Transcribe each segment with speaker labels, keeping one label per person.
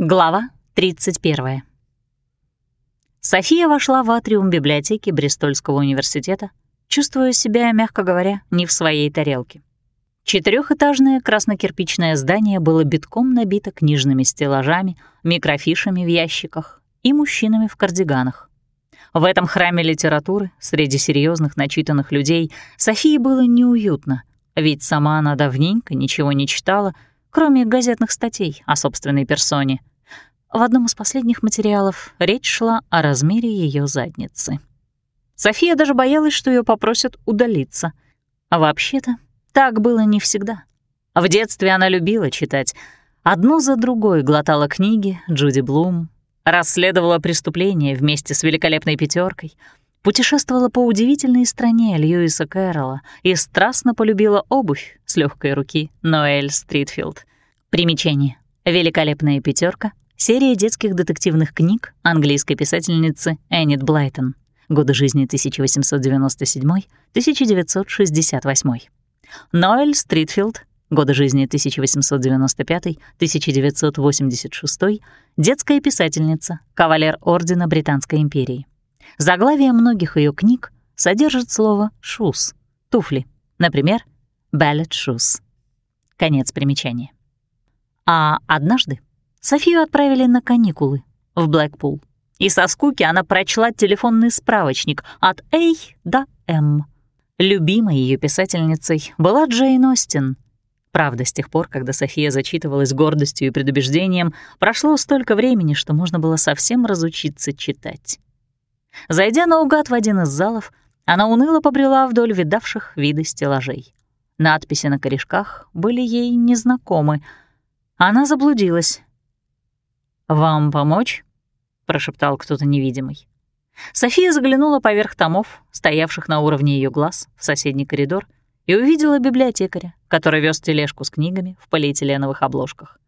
Speaker 1: Глава 31. София вошла в атриум библиотеки Бристольского университета, чувствуя себя, мягко говоря, не в своей тарелке. Четырехэтажное краснокирпичное здание было битком набито книжными стеллажами, микрофишами в ящиках и мужчинами в кардиганах. В этом храме литературы, среди серьезных начитанных людей, Софии было неуютно, ведь сама она давненько ничего не читала, кроме газетных статей о собственной персоне. В одном из последних материалов речь шла о размере ее задницы. София даже боялась, что ее попросят удалиться. А вообще-то так было не всегда. В детстве она любила читать. Одну за другой глотала книги Джуди Блум, расследовала преступления вместе с великолепной пятеркой, путешествовала по удивительной стране Льюиса Кэрролла и страстно полюбила обувь с легкой руки Ноэль Стритфилд. Примечание. Великолепная пятерка серия детских детективных книг английской писательницы Эннет Блайтон. Годы жизни 1897-1968. Ноэль Стритфилд. Годы жизни 1895-1986. Детская писательница, кавалер Ордена Британской империи. Заглавие многих ее книг содержит слово «шуз» — туфли. Например, «ballet shoes». Конец примечания. А однажды Софию отправили на каникулы в Блэкпул, и со скуки она прочла телефонный справочник от A до M. Любимой ее писательницей была Джейн Остин. Правда, с тех пор, когда София зачитывалась гордостью и предубеждением, прошло столько времени, что можно было совсем разучиться читать. Зайдя наугад в один из залов, она уныло побрела вдоль видавших виды стеллажей. Надписи на корешках были ей незнакомы. Она заблудилась. «Вам помочь?» — прошептал кто-то невидимый. София заглянула поверх томов, стоявших на уровне ее глаз, в соседний коридор, и увидела библиотекаря, который вез тележку с книгами в полиэтиленовых обложках.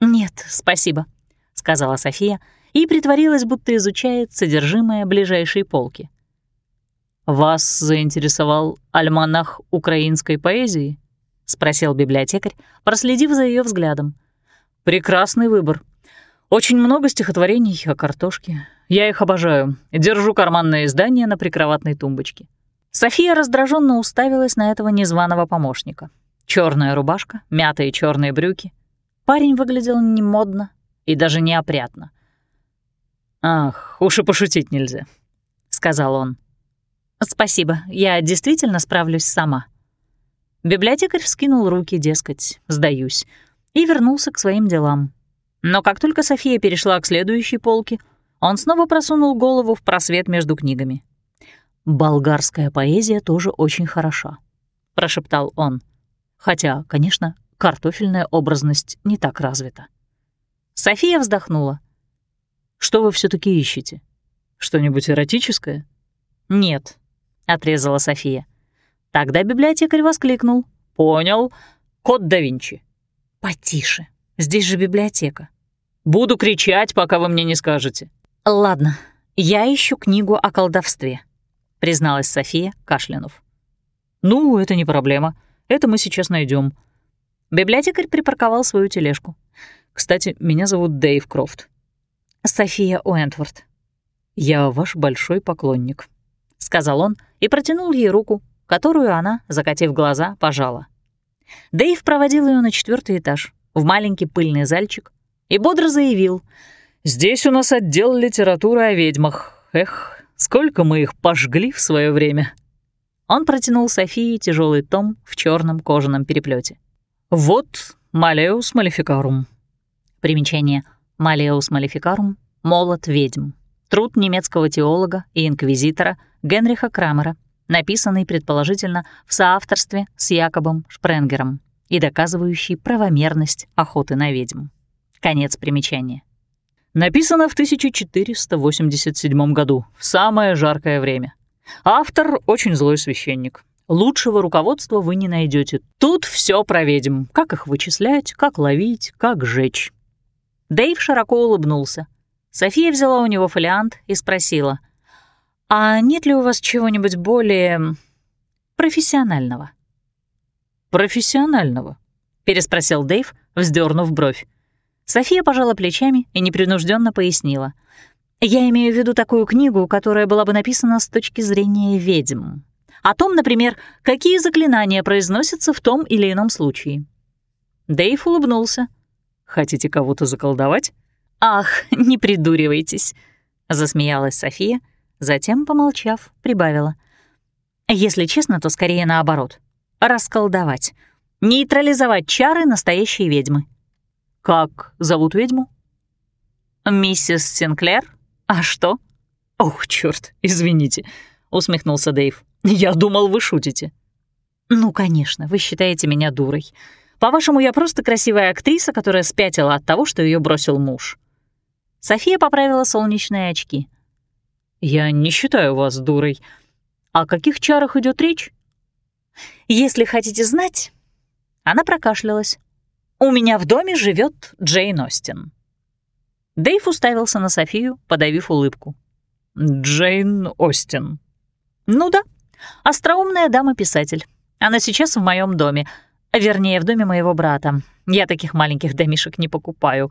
Speaker 1: «Нет, спасибо», — сказала София и притворилась, будто изучает содержимое ближайшей полки. «Вас заинтересовал альманах украинской поэзии?» — спросил библиотекарь, проследив за ее взглядом. «Прекрасный выбор. Очень много стихотворений о картошке. Я их обожаю. Держу карманное издание на прикроватной тумбочке. София раздраженно уставилась на этого незваного помощника. Черная рубашка, мятые черные брюки. Парень выглядел немодно и даже неопрятно. «Ах, уж и пошутить нельзя», — сказал он. «Спасибо, я действительно справлюсь сама». Библиотекарь вскинул руки, дескать, «сдаюсь», и вернулся к своим делам. Но как только София перешла к следующей полке, он снова просунул голову в просвет между книгами. «Болгарская поэзия тоже очень хороша», — прошептал он. Хотя, конечно, картофельная образность не так развита. София вздохнула. «Что вы все таки ищете? Что-нибудь эротическое?» «Нет», — отрезала София. Тогда библиотекарь воскликнул. «Понял. Код да Винчи». «Потише», Здесь же библиотека. Буду кричать, пока вы мне не скажете. Ладно, я ищу книгу о колдовстве, призналась София, кашлянув. Ну, это не проблема. Это мы сейчас найдем. Библиотекарь припарковал свою тележку. Кстати, меня зовут Дэйв Крофт. София Уэнтворд. Я ваш большой поклонник, сказал он и протянул ей руку, которую она, закатив глаза, пожала. Дэйв проводил ее на четвертый этаж, в маленький пыльный зальчик и бодро заявил «Здесь у нас отдел литературы о ведьмах. Эх, сколько мы их пожгли в свое время». Он протянул Софии тяжелый том в черном кожаном переплете. «Вот Малеус Малификарум». Примечание «Малеус Малификарум» — «Молот ведьм». Труд немецкого теолога и инквизитора Генриха Крамера, написанный, предположительно, в соавторстве с Якобом Шпренгером и доказывающий правомерность охоты на ведьм. Конец примечания. Написано в 1487 году, в самое жаркое время. Автор — очень злой священник. Лучшего руководства вы не найдете. Тут все про ведьм. Как их вычислять, как ловить, как жечь. Дэйв широко улыбнулся. София взяла у него фолиант и спросила, «А нет ли у вас чего-нибудь более профессионального?»
Speaker 2: Профессионального?» — переспросил Дэйв, вздернув бровь.
Speaker 1: София пожала плечами и непринужденно пояснила. «Я имею в виду такую книгу, которая была бы написана с точки зрения ведьм. О том, например, какие заклинания произносятся в том или ином случае». Дэйв улыбнулся. «Хотите кого-то заколдовать?» «Ах, не придуривайтесь», — засмеялась София, затем, помолчав, прибавила. «Если честно, то скорее наоборот. Расколдовать. Нейтрализовать чары настоящей ведьмы. «Как зовут ведьму?» «Миссис Синклер? А что?» «Ох, чёрт, извините», — усмехнулся Дэйв. «Я думал, вы шутите». «Ну, конечно, вы считаете меня дурой. По-вашему, я просто красивая актриса, которая спятила от того, что ее бросил муж». София поправила солнечные очки. «Я не считаю вас дурой. О каких чарах идет речь?» «Если хотите знать...» Она прокашлялась. У меня в доме живет Джейн Остин». Дэйв уставился на Софию, подавив улыбку. «Джейн Остин». «Ну да, остроумная дама-писатель. Она сейчас в моем доме, вернее, в доме моего брата. Я таких маленьких домишек не покупаю.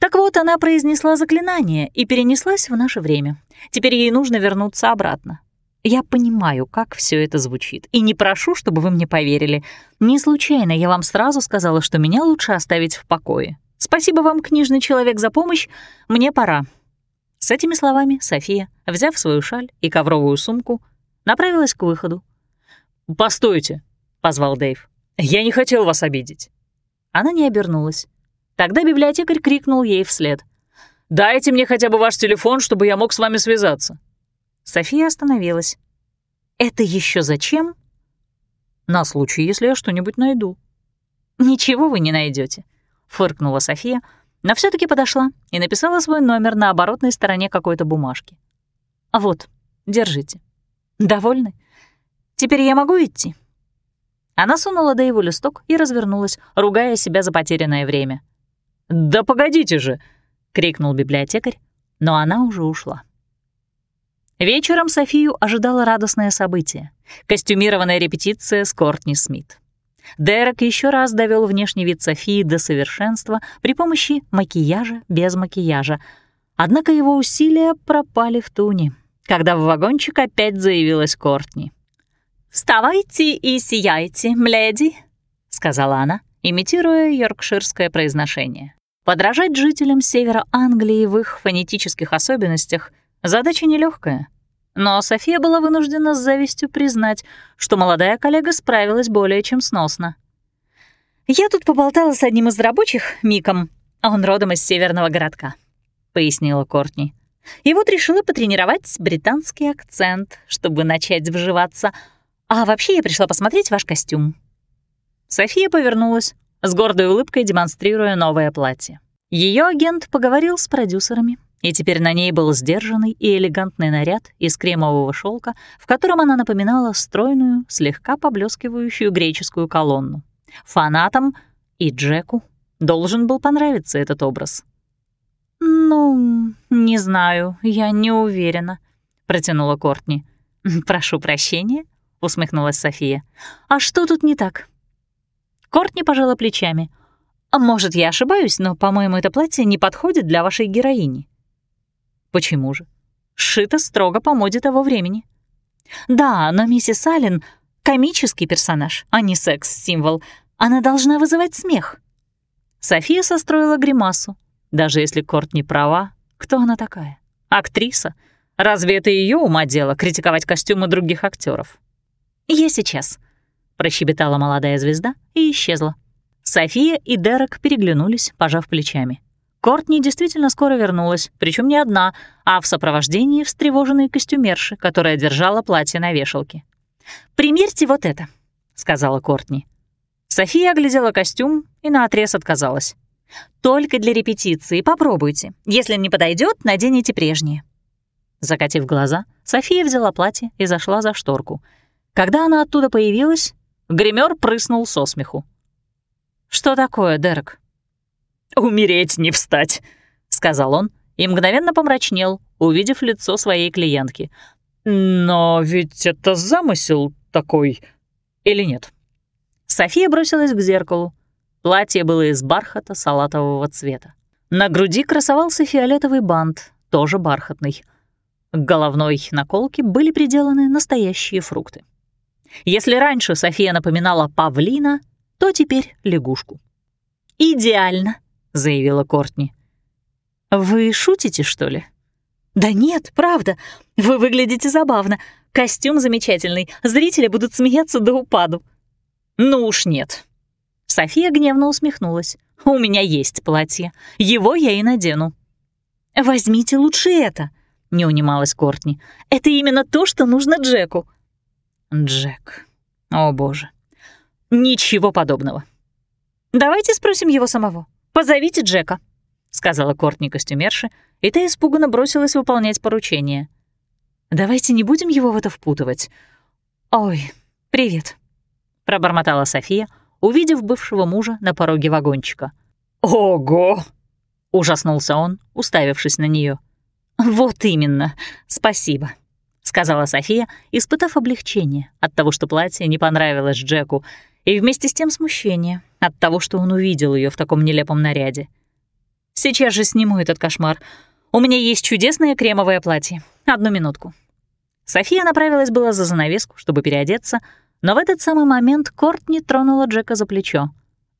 Speaker 1: Так вот, она произнесла заклинание и перенеслась в наше время. Теперь ей нужно вернуться обратно. Я понимаю, как все это звучит, и не прошу, чтобы вы мне поверили. Не случайно я вам сразу сказала, что меня лучше оставить в покое. Спасибо вам, книжный человек, за помощь. Мне пора». С этими словами София, взяв свою шаль и ковровую сумку, направилась к выходу. «Постойте», — позвал Дэйв. «Я не хотел вас обидеть». Она не обернулась. Тогда библиотекарь крикнул ей вслед. «Дайте мне хотя бы ваш телефон, чтобы я мог с вами связаться». София остановилась. «Это еще зачем?» «На случай, если я что-нибудь найду». «Ничего вы не найдете, фыркнула София, но все таки подошла и написала свой номер на оборотной стороне какой-то бумажки. «Вот, держите. Довольны? Теперь я могу идти?» Она сунула Дэйву листок и развернулась, ругая себя за потерянное время. «Да погодите же!» — крикнул библиотекарь, но она уже ушла. Вечером Софию ожидало радостное событие — костюмированная репетиция с Кортни Смит. Дерек еще раз довел внешний вид Софии до совершенства при помощи макияжа без макияжа, однако его усилия пропали в туне, когда в вагончик опять заявилась Кортни. «Вставайте и сияйте, мледи», — сказала она, имитируя йоркширское произношение. Подражать жителям севера Англии в их фонетических особенностях Задача нелегкая. Но София была вынуждена с завистью признать, что молодая коллега справилась более чем сносно. «Я тут поболтала с одним из рабочих, Миком, он родом из северного городка», — пояснила Кортни. «И вот решила потренировать британский акцент, чтобы начать вживаться. А вообще я пришла посмотреть ваш костюм». София повернулась, с гордой улыбкой демонстрируя новое платье. Ее агент поговорил с продюсерами, и теперь на ней был сдержанный и элегантный наряд из кремового шелка, в котором она напоминала стройную, слегка поблескивающую греческую колонну. Фанатам и Джеку должен был понравиться этот образ. «Ну, не знаю, я не уверена», — протянула Кортни. «Прошу прощения», — усмехнулась София. «А что тут не так?» Кортни пожала плечами. «Может, я ошибаюсь, но, по-моему, это платье не подходит для вашей героини». Почему же? Сшито строго по моде того времени. Да, но миссис Аллен — комический персонаж, а не секс-символ. Она должна вызывать смех. София состроила гримасу. Даже если Корт не права, кто она такая? Актриса? Разве это ее ума дело критиковать костюмы других актеров? «Я сейчас», — прощебетала молодая звезда и исчезла. София и Дерек переглянулись, пожав плечами. Кортни действительно скоро вернулась, причем не одна, а в сопровождении встревоженной костюмерши, которая держала платье на вешалке. «Примерьте вот это», — сказала Кортни. София оглядела костюм и наотрез отказалась. «Только для репетиции, попробуйте. Если не подойдет, наденете прежнее». Закатив глаза, София взяла платье и зашла за шторку. Когда она оттуда появилась, гример прыснул со смеху. «Что такое, Дерек?» «Умереть не встать», — сказал он и мгновенно помрачнел, увидев лицо своей клиентки. «Но ведь это замысел такой, или нет?» София бросилась к зеркалу. Платье было из бархата салатового цвета. На груди красовался фиолетовый бант, тоже бархатный. К головной наколке были приделаны настоящие фрукты. Если раньше София напоминала павлина, то теперь лягушку. «Идеально», — заявила Кортни. «Вы шутите, что ли?» «Да нет, правда. Вы выглядите забавно. Костюм замечательный. Зрители будут смеяться до упаду». «Ну уж нет». София гневно усмехнулась. «У меня есть платье. Его я и надену». «Возьмите лучше это», — не унималась Кортни. «Это именно то, что нужно Джеку». «Джек. О, боже. Ничего подобного». «Давайте спросим его самого. Позовите Джека», — сказала Кортни костюмерше, и та испуганно бросилась выполнять поручение. «Давайте не будем его в это впутывать. Ой, привет», — пробормотала София, увидев бывшего мужа на пороге вагончика. «Ого!» — ужаснулся он, уставившись на нее. «Вот именно. Спасибо», — сказала София, испытав облегчение от того, что платье не понравилось Джеку, и вместе с тем смущение от того, что он увидел ее в таком нелепом наряде. «Сейчас же сниму этот кошмар. У меня есть чудесное кремовое платье. Одну минутку». София направилась была за занавеску, чтобы переодеться, но в этот самый момент Кортни тронула Джека за плечо.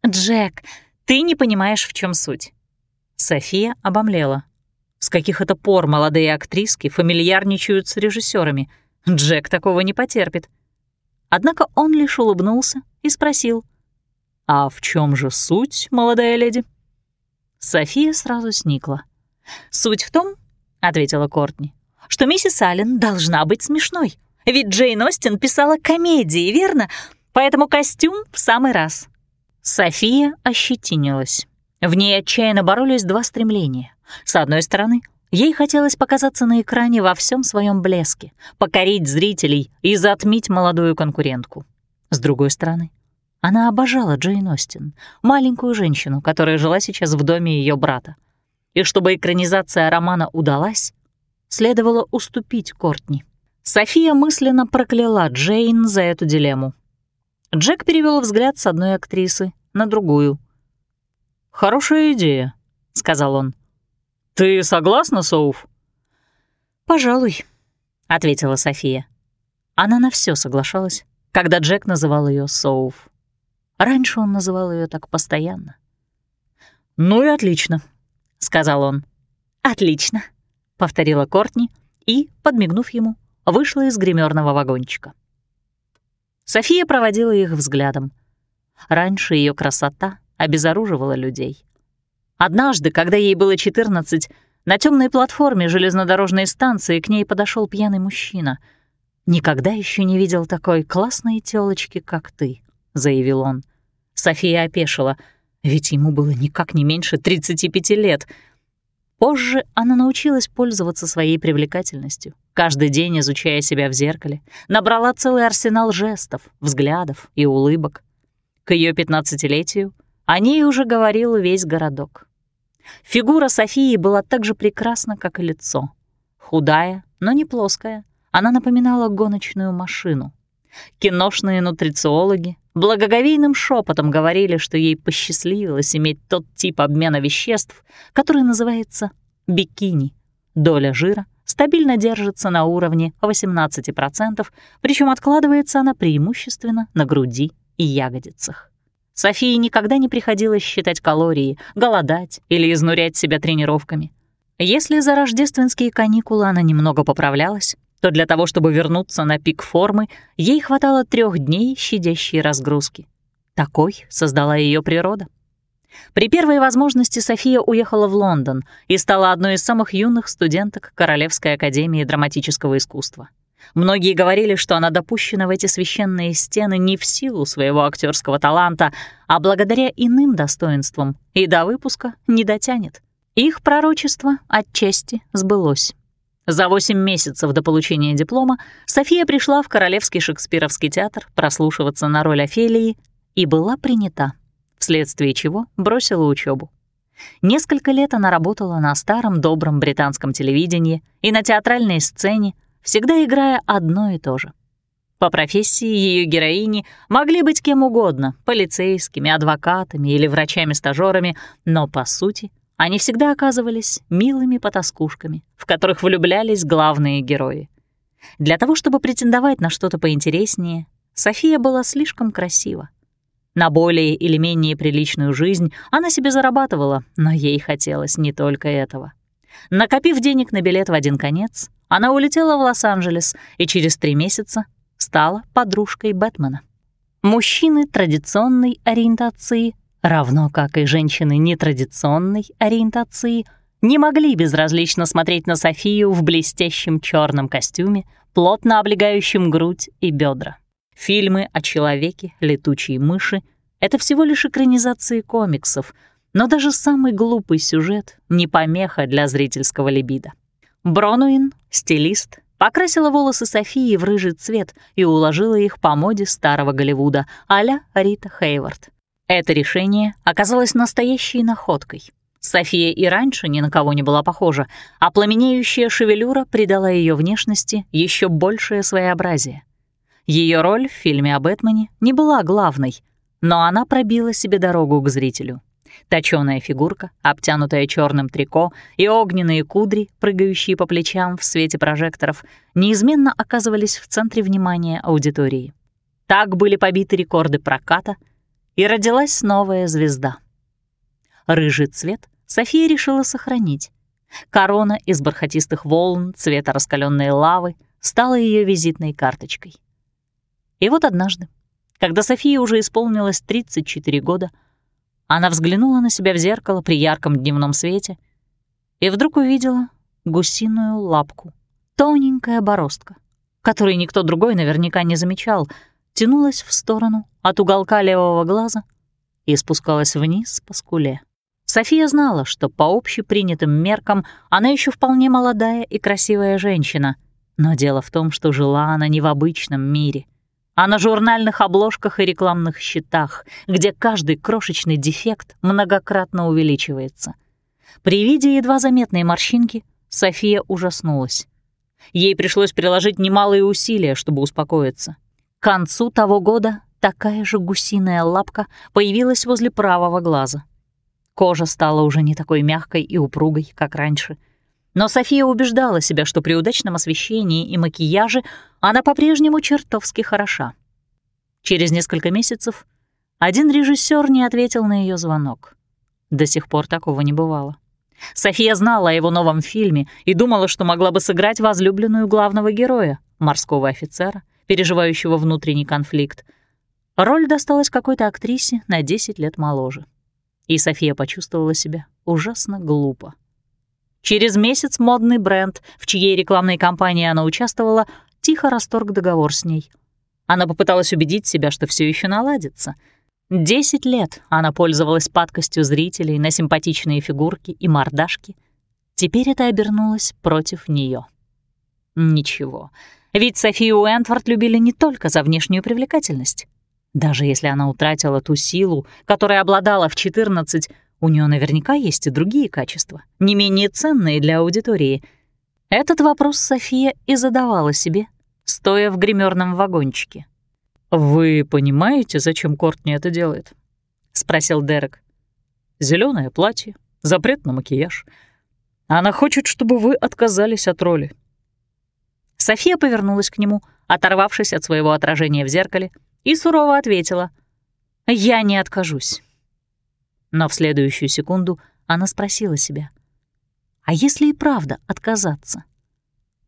Speaker 1: «Джек, ты не понимаешь, в чем суть». София обомлела. С каких это пор молодые актриски фамильярничают с режиссерами? Джек такого не потерпит. Однако он лишь улыбнулся и спросил. «А в чем же суть, молодая леди?» София сразу сникла. «Суть в том, — ответила Кортни, — что миссис Аллен должна быть смешной. Ведь Джейн Остин писала комедии, верно? Поэтому костюм в самый раз». София ощетинилась. В ней отчаянно боролись два стремления. С одной стороны, ей хотелось показаться на экране во всем своем блеске, покорить зрителей и затмить молодую конкурентку. С другой стороны, она обожала Джейн Остин, маленькую женщину, которая жила сейчас в доме ее брата. И чтобы экранизация романа удалась, следовало уступить Кортни. София мысленно прокляла Джейн за эту дилемму. Джек перевел взгляд с одной актрисы на другую. «Хорошая идея», — сказал он. «Ты согласна, Соуф?» «Пожалуй», — ответила София. Она на все соглашалась, когда Джек называл ее Соуф. Раньше он называл ее так постоянно. «Ну и отлично», — сказал он. «Отлично», — повторила Кортни и, подмигнув ему, вышла из гримерного вагончика. София проводила их взглядом. Раньше ее красота обезоруживала людей. Однажды, когда ей было 14, на темной платформе железнодорожной станции к ней подошел пьяный мужчина. «Никогда еще не видел такой классной тёлочки, как ты», — заявил он. София опешила, ведь ему было никак не меньше 35 лет — Позже она научилась пользоваться своей привлекательностью, каждый день изучая себя в зеркале, набрала целый арсенал жестов, взглядов и улыбок. К ее пятнадцатилетию о ней уже говорил весь городок. Фигура Софии была так же прекрасна, как и лицо. Худая, но не плоская, она напоминала гоночную машину. Киношные нутрициологи благоговейным шепотом говорили, что ей посчастливилось иметь тот тип обмена веществ, который называется бикини. Доля жира стабильно держится на уровне 18%, причем откладывается она преимущественно на груди и ягодицах. Софии никогда не приходилось считать калории, голодать или изнурять себя тренировками. Если за рождественские каникулы она немного поправлялась, то для того, чтобы вернуться на пик формы, ей хватало трех дней щадящей разгрузки. Такой создала ее природа. При первой возможности София уехала в Лондон и стала одной из самых юных студенток Королевской академии драматического искусства. Многие говорили, что она допущена в эти священные стены не в силу своего актерского таланта, а благодаря иным достоинствам, и до выпуска не дотянет. Их пророчество отчасти сбылось. За восемь месяцев до получения диплома София пришла в Королевский шекспировский театр прослушиваться на роль Офелии и была принята, вследствие чего бросила учебу. Несколько лет она работала на старом добром британском телевидении и на театральной сцене, всегда играя одно и то же. По профессии ее героини могли быть кем угодно — полицейскими, адвокатами или врачами-стажёрами, но, по сути, они всегда оказывались милыми потаскушками, в которых влюблялись главные герои. Для того, чтобы претендовать на что-то поинтереснее, София была слишком красива. На более или менее приличную жизнь она себе зарабатывала, но ей хотелось не только этого. Накопив денег на билет в один конец, она улетела в Лос-Анджелес и через три месяца стала подружкой Бэтмена. Мужчины традиционной ориентации, равно как и женщины нетрадиционной ориентации, не могли безразлично смотреть на Софию в блестящем черном костюме, плотно облегающем грудь и бедра. Фильмы о человеке, летучей мыши — это всего лишь экранизации комиксов, но даже самый глупый сюжет — не помеха для зрительского либидо. Бронуин, стилист, покрасила волосы Софии в рыжий цвет и уложила их по моде старого Голливуда а-ля Рита Хейвард. Это решение оказалось настоящей находкой. София и раньше ни на кого не была похожа, а пламенеющая шевелюра придала ее внешности еще большее своеобразие. Ее роль в фильме о Бэтмене не была главной, но она пробила себе дорогу к зрителю. Точёная фигурка, обтянутая черным трико, и огненные кудри, прыгающие по плечам в свете прожекторов, неизменно оказывались в центре внимания аудитории. Так были побиты рекорды проката, и родилась новая звезда. Рыжий цвет София решила сохранить. Корона из бархатистых волн цвета раскаленной лавы стала ее визитной карточкой. И вот однажды, когда Софии уже исполнилось 34 года, она взглянула на себя в зеркало при ярком дневном свете и вдруг увидела гусиную лапку. Тоненькая бороздка, которую никто другой наверняка не замечал, тянулась в сторону от уголка левого глаза и спускалась вниз по скуле. София знала, что по общепринятым меркам она еще вполне молодая и красивая женщина, но дело в том, что жила она не в обычном мире а на журнальных обложках и рекламных щитах, где каждый крошечный дефект многократно увеличивается. При виде едва заметной морщинки София ужаснулась. Ей пришлось приложить немалые усилия, чтобы успокоиться. К концу того года такая же гусиная лапка появилась возле правого глаза. Кожа стала уже не такой мягкой и упругой, как раньше — но София убеждала себя, что при удачном освещении и макияже она по-прежнему чертовски хороша. Через несколько месяцев один режиссер не ответил на ее звонок. До сих пор такого не бывало. София знала о его новом фильме и думала, что могла бы сыграть возлюбленную главного героя, морского офицера, переживающего внутренний конфликт. Роль досталась какой-то актрисе на 10 лет моложе. И София почувствовала себя ужасно глупо. Через месяц модный бренд, в чьей рекламной кампании она участвовала, тихо расторг договор с ней. Она попыталась убедить себя, что все еще наладится. Десять лет она пользовалась падкостью зрителей на симпатичные фигурки и мордашки. Теперь это обернулось против нее. Ничего, ведь Софию Уэнтворд любили не только за внешнюю привлекательность. Даже если она утратила ту силу, которой обладала в 14, у нее наверняка есть и другие качества, не менее ценные для аудитории. Этот вопрос София и задавала себе, стоя в гримерном вагончике. «Вы понимаете, зачем Кортни это делает?» — спросил Дерек. Зеленое платье, запрет на макияж. Она хочет, чтобы вы отказались от роли». София повернулась к нему, оторвавшись от своего отражения в зеркале, и сурово ответила. «Я не откажусь». Но в следующую секунду она спросила себя, а если и правда отказаться?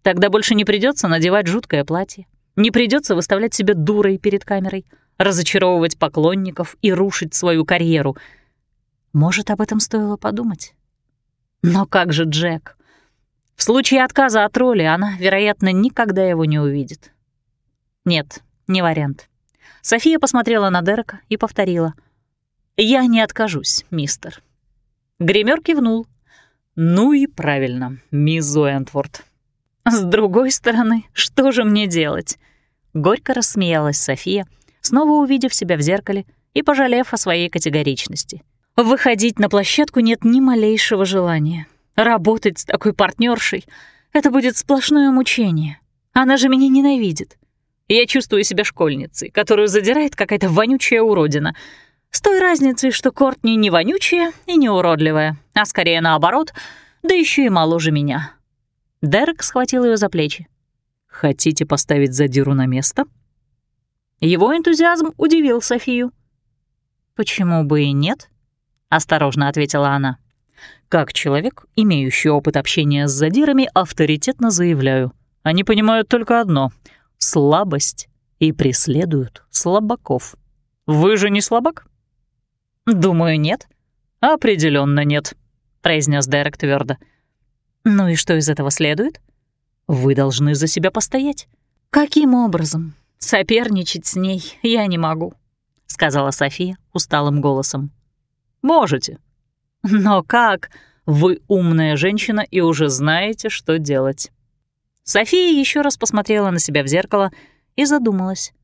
Speaker 1: Тогда больше не придется надевать жуткое платье, не придется выставлять себя дурой перед камерой, разочаровывать поклонников и рушить свою карьеру. Может, об этом стоило подумать? Но как же Джек? В случае отказа от роли она, вероятно, никогда его не увидит. Нет, не вариант. София посмотрела на Дерека и повторила. «Я не откажусь, мистер». Гример кивнул. «Ну и правильно, мисс Зоэнтворд». «С другой стороны, что же мне делать?» Горько рассмеялась София, снова увидев себя в зеркале и пожалев о своей категоричности. «Выходить на площадку нет ни малейшего желания. Работать с такой партнершей — это будет сплошное мучение. Она же меня ненавидит. Я чувствую себя школьницей, которую задирает какая-то вонючая уродина — С той разницей, что Кортни не вонючая и не уродливая, а скорее наоборот, да еще и моложе меня. Дерек схватил ее за плечи. «Хотите поставить задиру на место?» Его энтузиазм удивил Софию. «Почему бы и нет?» — осторожно ответила она. «Как человек, имеющий опыт общения с задирами, авторитетно заявляю. Они понимают только одно — слабость и преследуют слабаков. Вы же не слабак?» «Думаю, нет». Определенно нет», — произнес Дерек твердо. «Ну и что из этого следует?» «Вы должны за себя постоять». «Каким образом? Соперничать с ней я не могу», — сказала София усталым голосом. «Можете. Но как? Вы умная женщина и уже знаете, что делать». София еще раз посмотрела на себя в зеркало и задумалась.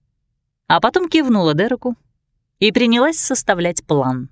Speaker 1: А потом кивнула Дереку и принялась составлять план.